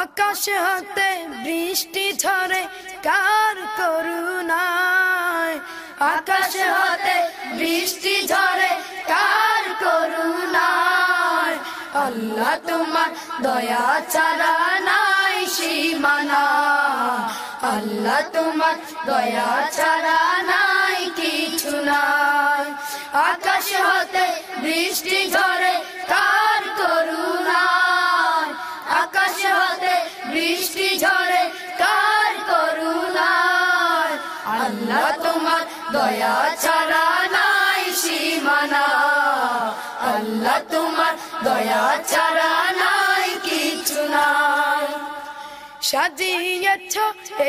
আকাশ হতে বৃষ্টি ঝরে, কার করুণায়? আকাশ হতে বৃষ্টি ঝরে, কার করুণায়? আল্লাহ তোমার দয়া ছাড়া নাই সীমানা। আল্লাহ তোমার দয়া ছাড়া নাই কিছু নাই। আকাশ হতে বৃষ্টি ঝরে, কার বৃষ্টি ঝরে কার করুণায়। আল্লাহ তোমার দয়া ছাড়া নাই সীমানা। আল্লাহ তোমার দয়া ছাড়া নাই কিছু সাজিয়েছ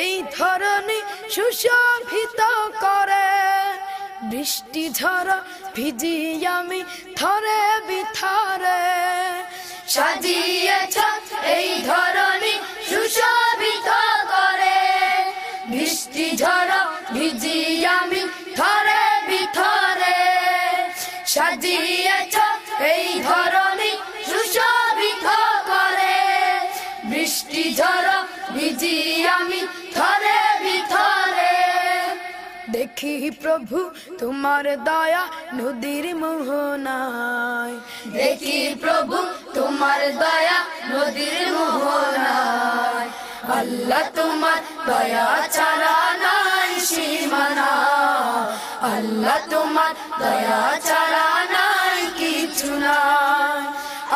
এই ধরনী সুশোভিত করে। বৃষ্টি ঝড় ভিজি আমি থরে বিথরে। সাজিয়েছ এই ধরনী সাজিয়েছ এই ধরনী সুশোভিত করে। বৃষ্টি ঝড় ভিজি আমি থরে ভিতরে। দেখি প্রভু তোমার দয়া নদীর মোহনায়। দেখি প্রভু তোমার দয়া নদীর মোহনায়। আল্লাহ তোমার দয়া ছাড়া নাই সীমানা আল্লাহ তোমার দয়া ছাড়া নাই কিছু নাই।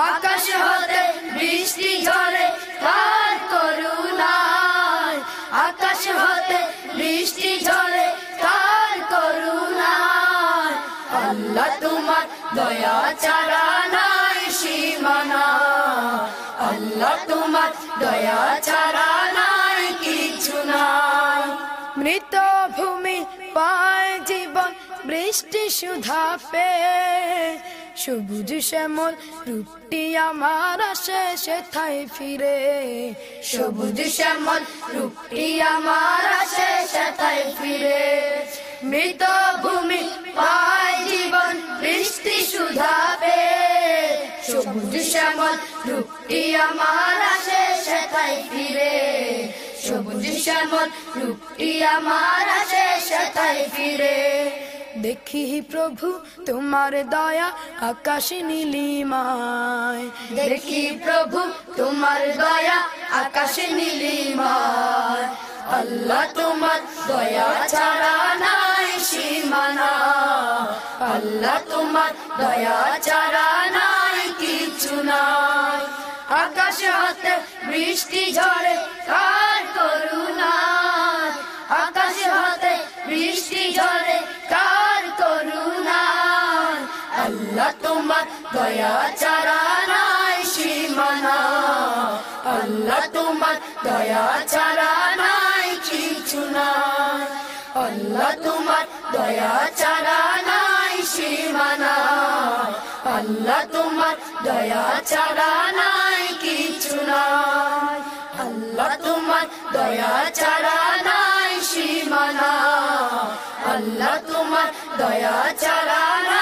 আকাশ হতে বৃষ্টি ঝরে কার করুণায়। আকাশ হতে বৃষ্টি ঝরে কার করুণায়। আল্লাহ তোমার দয়া ছাড়া নাই সীমানা। আল্লাহ তোমার দয়া ছাড়া মৃত ভূমি পায় জীবন, বৃষ্টি সুধা পে সবুজ শ্যামল রূপটি আমার আসে, সেথায় ফিরে। সবুজ শ্যামল রূপটি আমার আসে, সেথায় ফিরে। মৃত ভূমি পায় জীবন, বৃষ্টি সুধা পে সবুজ শ্যামল রূপটি আমার আসে, সেথায় ফিরে। সবুজ শ্যামল দেখি প্রভু, তোমার দয়া আকাশ নীলিমায়। দেখি প্রভু, তোমার দয়া আকাশ নীলিমায়। আল্লাহ তোমার দয়া ছাড়া নাই সীমানা। আল্লাহ তোমার দয়া ছাড়া নাই কিছু নাই। আকাশ হতে বৃষ্টি ঝরে, কার দয়া ছাড়া নাই সীমানা। আল্লাহ তোমার দয়া ছাড়া নাই কিছু নাই আল্লাহ তোমার দয়া ছাড়া নাই সীমানা। আল্লাহ তোমার দয়া ছাড়া নাই কিছু নাই আল্লাহ তোমার দয়া ছাড়া নাই সীমানা। আল্লাহ তোমার দয়া নাই